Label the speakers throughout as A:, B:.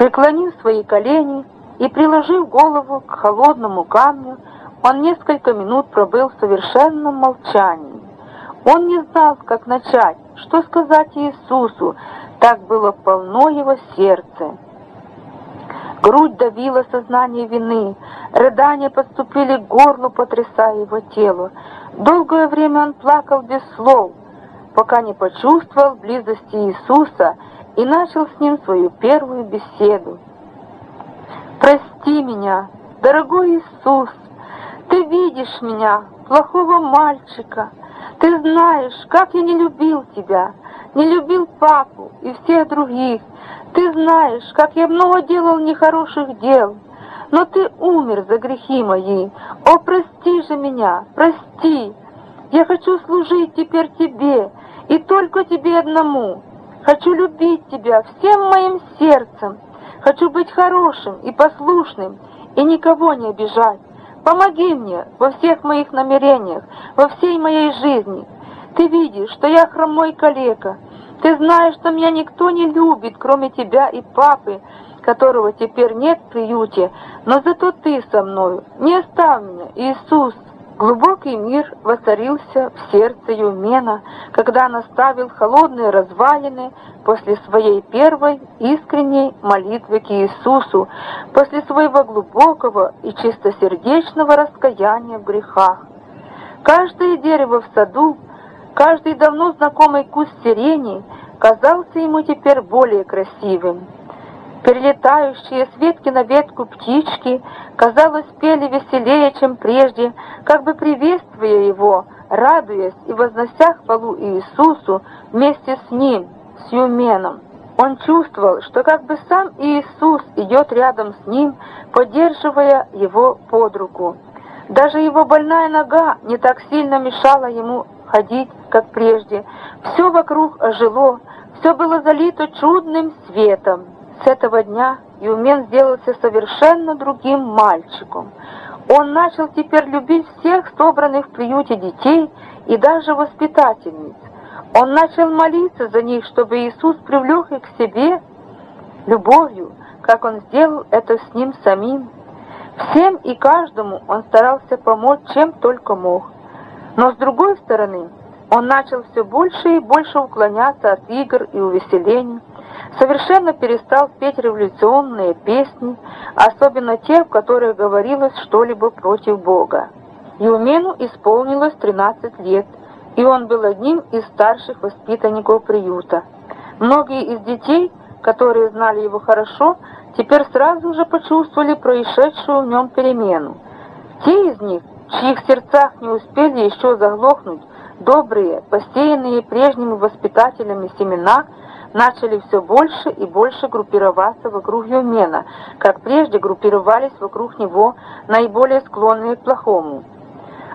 A: Преклонив свои колени и приложив голову к холодному камню, он несколько минут пробыл в совершенном молчании. Он не знал, как начать, что сказать Иисусу, так было полно его сердце. Грудь давила сознание вины, рыдания подступили к горлу, потрясая его тело. Долгое время он плакал без слов, пока не почувствовал близости Иисуса и начал с ним свою первую беседу. «Прости меня, дорогой Иисус, ты видишь меня, плохого мальчика, ты знаешь, как я не любил тебя, не любил папу и всех других, ты знаешь, как я много делал нехороших дел, но ты умер за грехи мои. О, прости же меня, прости. Я хочу служить теперь тебе, и только тебе одному. Хочу любить тебя всем моим сердцем. Хочу быть хорошим и послушным, и никого не обижать. Помоги мне во всех моих намерениях, во всей моей жизни. Ты видишь, что я хромой калека, ты знаешь, что меня никто не любит, кроме тебя и папы, которого теперь нет в приюте, но зато ты со мною. Не оставь меня, Иисус!» Глубокий мир воцарился в сердце Юмена, когда он оставил холодные развалины после своей первой искренней молитвы к Иисусу, после своего глубокого и чистосердечного раскаяния в грехах. Каждое дерево в саду Каждый давно знакомый куст сирени казался ему теперь более красивым. Перелетающие с ветки на ветку птички, казалось, пели веселее, чем прежде, как бы приветствуя его, радуясь и вознося хвалу Иисусу вместе с ним, с Юменом. Он чувствовал, что как бы сам Иисус идет рядом с ним, поддерживая его под руку. Даже его больная нога не так сильно мешала ему ходить, как прежде. Все вокруг ожило, все было залито чудным светом. С этого дня Юмен сделался совершенно другим мальчиком. Он начал теперь любить всех собранных в приюте детей и даже воспитательниц. Он начал молиться за них, чтобы Иисус привлек их к себе любовью, как он сделал это с ним самим. Всем и каждому он старался помочь, чем только мог. Но с другой стороны, он начал все больше и больше уклоняться от игр и увеселений, совершенно перестал петь революционные песни, особенно те, в которых говорилось что-либо против Бога. Юмену исполнилось 13 лет, и он был одним из старших воспитанников приюта. Многие из детей, которые знали его хорошо, теперь сразу же почувствовали происшедшую в нем перемену. Те из них, чьих сердцах не успели еще заглохнуть добрые, посеянные прежними воспитателями семена, начали все больше и больше группироваться вокруг Юмена, как прежде группировались вокруг него наиболее склонные к плохому.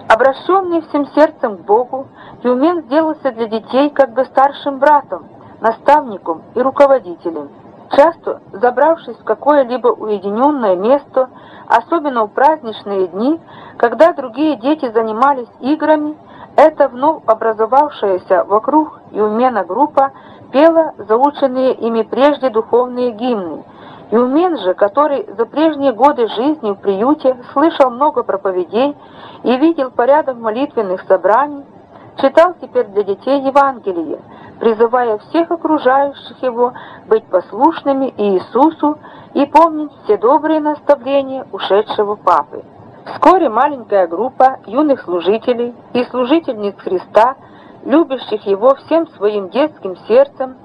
A: Обращенный всем сердцем к Богу, Юмен сделался для детей как бы старшим братом, наставником и руководителем. Часто, забравшись в какое-либо уединенное место, особенно в праздничные дни, когда другие дети занимались играми, эта вновь образовавшаяся вокруг Юмена группа пела заученные ими прежде духовные гимны. Юмен же, который за прежние годы жизни в приюте слышал много проповедей и видел порядок молитвенных собраний, читал теперь для детей Евангелие, призывая всех окружающих его быть послушными Иисусу и помнить все добрые наставления ушедшего Папы. Вскоре маленькая группа юных служителей и служительниц Христа, любящих Его всем своим детским сердцем,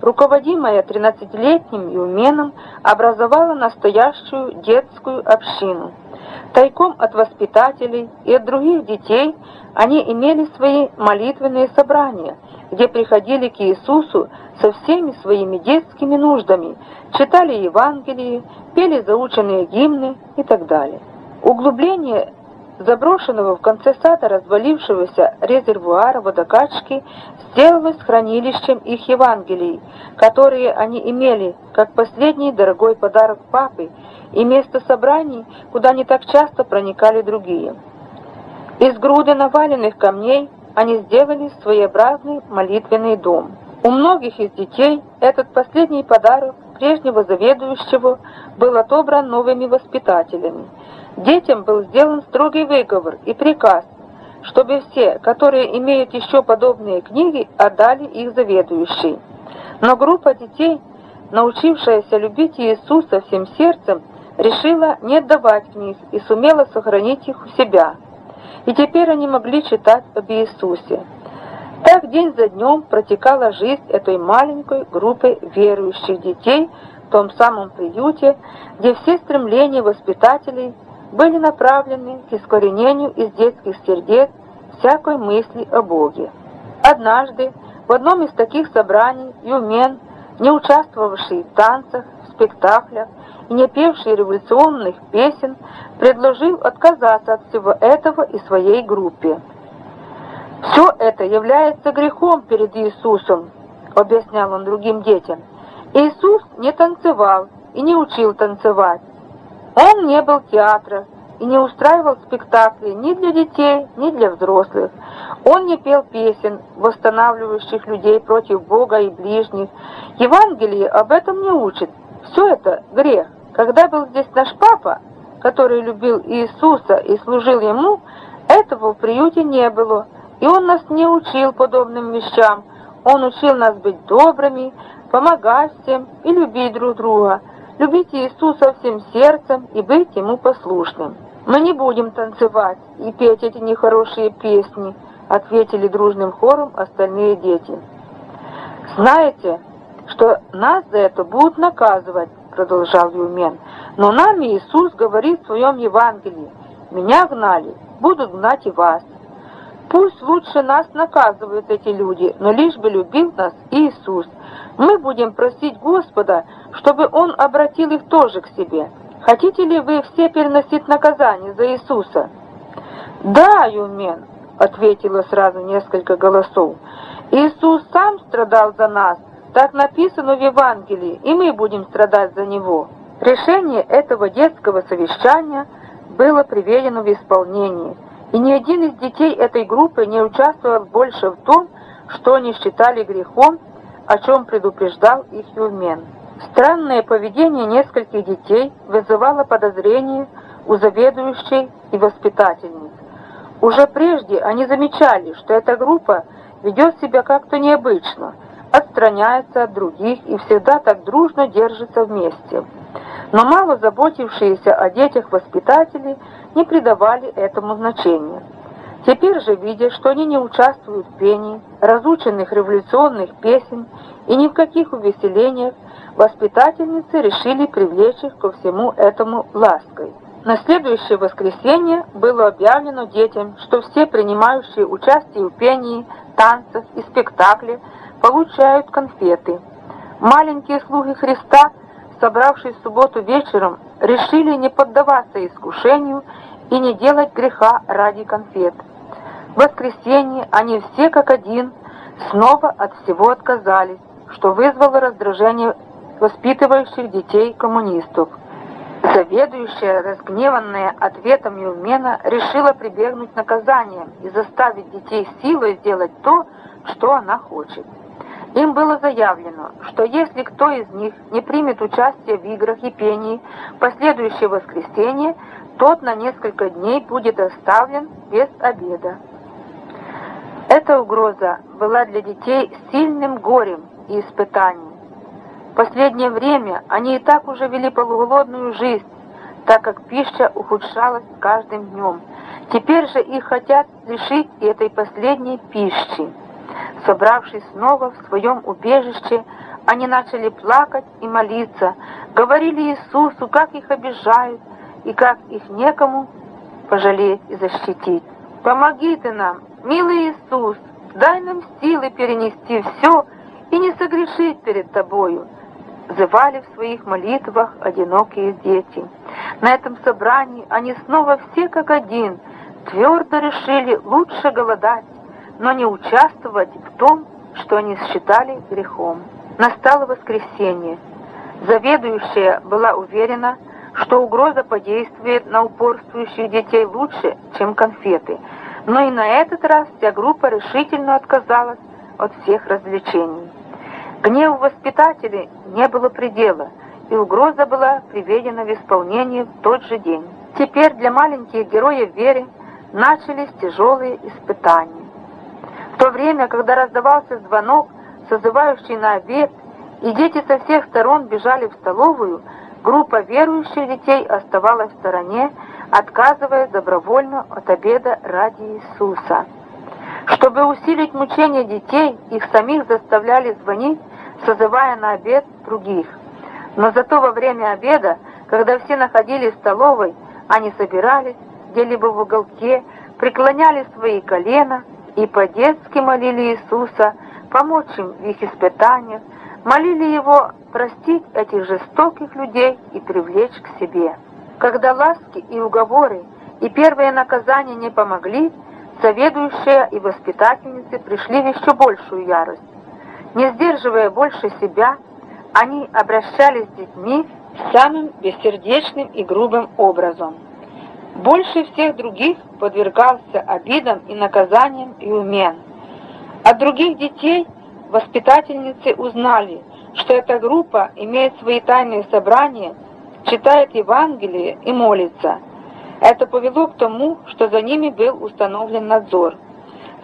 A: руководимая тринадцатилетним Юменом, образовала настоящую детскую общину. Тайком от воспитателей и от других детей они имели свои молитвенные собрания, где приходили к Иисусу со всеми своими детскими нуждами, читали Евангелие, пели заученные гимны и так далее. Углубление заброшенного в конце сада развалившегося резервуара водокачки сделалось хранилищем их Евангелий, которые они имели как последний дорогой подарок папы и место собраний, куда не так часто проникали другие. Из груды наваленных камней они сделали своеобразный молитвенный дом. У многих из детей этот последний подарок прежнего заведующего был отобран новыми воспитателями. Детям был сделан строгий выговор и приказ, чтобы все, которые имеют еще подобные книги, отдали их заведующей. Но группа детей, научившаяся любить Иисуса всем сердцем, решила не отдавать книг и сумела сохранить их у себя. И теперь они могли читать об Иисусе. Так день за днем протекала жизнь этой маленькой группы верующих детей в том самом приюте, где все стремления воспитателей были направлены к искоренению из детских сердец всякой мысли о Боге. Однажды в одном из таких собраний Юмен, не участвовавший в танцах, в спектаклях и не певший революционных песен, предложил отказаться от всего этого и своей группе. «Все это является грехом перед Иисусом», — объяснял он другим детям. «Иисус не танцевал и не учил танцевать. Он не был театра и не устраивал спектакли ни для детей, ни для взрослых. Он не пел песен, восстанавливающих людей против Бога и ближних. Евангелие об этом не учит. Все это грех. Когда был здесь наш папа, который любил Иисуса и служил Ему, этого в приюте не было. И Он нас не учил подобным вещам. Он учил нас быть добрыми, помогать всем и любить друг друга. Любить Иисуса всем сердцем и быть Ему послушным. Мы не будем танцевать и петь эти нехорошие песни, ответили дружным хором остальные дети. Знаете, что нас за это будут наказывать, продолжал Юмен. Но нам Иисус говорит в своем Евангелии, меня гнали, будут гнать и вас. Пусть лучше нас наказывают эти люди, но лишь бы любил нас Иисус. Мы будем просить Господа, чтобы Он обратил их тоже к себе. Хотите ли вы все переносить наказание за Иисуса? Да, Юмен, ответило сразу несколько голосов. Иисус сам страдал за нас, так написано в Евангелии, и мы будем страдать за Него. Решение этого детского совещания было приведено в исполнение – и ни один из детей этой группы не участвовал больше в том, что они считали грехом, о чем предупреждал их Юмен. Странное поведение нескольких детей вызывало подозрение у заведующей и воспитательниц. Уже прежде они замечали, что эта группа ведет себя как-то необычно, отстраняется от других и всегда так дружно держится вместе. Но мало заботившиеся о детях воспитатели не придавали этому значения. Теперь же, видя, что они не участвуют в пении, разученных революционных песен и ни в каких увеселениях, воспитательницы решили привлечь их ко всему этому лаской. На следующее воскресенье было объявлено детям, что все принимающие участие в пении, танцах и спектакле получают конфеты. Маленькие слуги Христа – собравшись в субботу вечером, решили не поддаваться искушению и не делать греха ради конфет. В воскресенье они все как один снова от всего отказались, что вызвало раздражение воспитывающих детей коммунистов. Заведующая, разгневанная ответом Евмена, решила прибегнуть к наказаниям и заставить детей силой сделать то, что она хочет. Им было заявлено, что если кто из них не примет участие в играх и пении в последующее воскресенье, тот на несколько дней будет оставлен без обеда. Эта угроза была для детей сильным горем и испытанием. В последнее время они и так уже вели полуголодную жизнь, так как пища ухудшалась с каждым днем. Теперь же их хотят лишить и этой последней пищи. Собравшись снова в своем убежище, они начали плакать и молиться, говорили Иисусу, как их обижают и как их некому пожалеть и защитить. «Помоги ты нам, милый Иисус, дай нам силы перенести все и не согрешить перед Тобою», взывали в своих молитвах одинокие дети. На этом собрании они снова все как один твердо решили лучше голодать, но не участвовать в том, что они считали грехом. Настало воскресенье. Заведующая была уверена, что угроза подействует на упорствующих детей лучше, чем конфеты. Но и на этот раз вся группа решительно отказалась от всех развлечений. Гневу воспитателей не было предела, и угроза была приведена в исполнение в тот же день. Теперь для маленьких героев веры начались тяжелые испытания. В то время, когда раздавался звонок, созывающий на обед, и дети со всех сторон бежали в столовую, группа верующих детей оставалась в стороне, отказываясь добровольно от обеда ради Иисуса. Чтобы усилить мучения детей, их самих заставляли звонить, созывая на обед других. Но зато во время обеда, когда все находились в столовой, они собирались где-либо в уголке, преклоняли свои колена и по-детски молили Иисуса помочь им в их испытаниях, молили Его простить этих жестоких людей и привлечь к себе. Когда ласки и уговоры и первые наказания не помогли, Заведующая и воспитательницы пришли в еще большую ярость. Не сдерживая больше себя, они обращались с детьми самым бессердечным и грубым образом. Больше всех других подвергался обидам и наказаниям и умен. От других детей воспитательницы узнали, что эта группа имеет свои тайные собрания, читает Евангелие и молится – это повело к тому, что за ними был установлен надзор.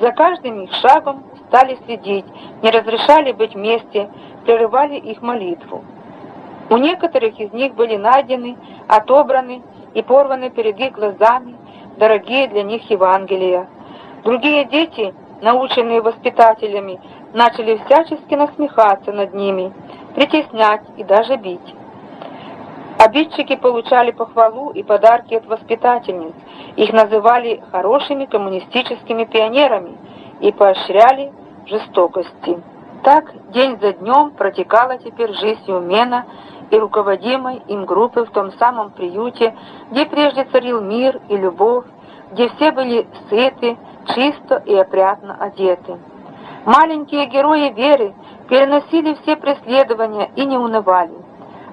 A: За каждым их шагом стали следить, не разрешали быть вместе, прерывали их молитву. У некоторых из них были найдены, отобраны и порваны перед их глазами дорогие для них Евангелия. Другие дети, наученные воспитателями, начали всячески насмехаться над ними, притеснять и даже бить. Обидчики получали похвалу и подарки от воспитательниц. Их называли хорошими коммунистическими пионерами и поощряли жестокости. Так день за днем протекала теперь жизнь Юмена и руководимой им группы в том самом приюте, где прежде царил мир и любовь, где все были сыты, чисто и опрятно одеты. Маленькие герои веры переносили все преследования и не унывали.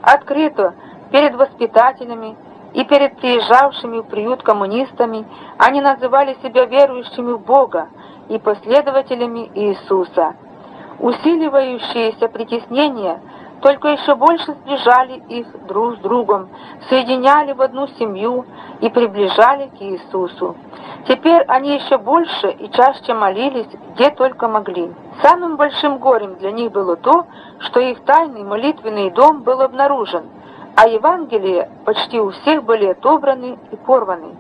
A: Открыто Перед воспитателями и перед приезжавшими в приют коммунистами они называли себя верующими в Бога и последователями Иисуса. Усиливающиеся притеснения только еще больше сближали их друг с другом, соединяли в одну семью и приближали к Иисусу. Теперь они еще больше и чаще молились, где только могли. Самым большим горем для них было то, что их тайный молитвенный дом был обнаружен – а Евангелия почти у всех были отобраны и порваны.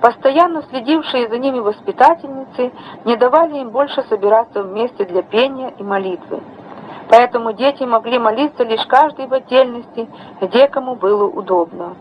A: Постоянно следившие за ними воспитательницы не давали им больше собираться вместе для пения и молитвы. Поэтому дети могли молиться лишь каждый в отдельности, где кому было удобно.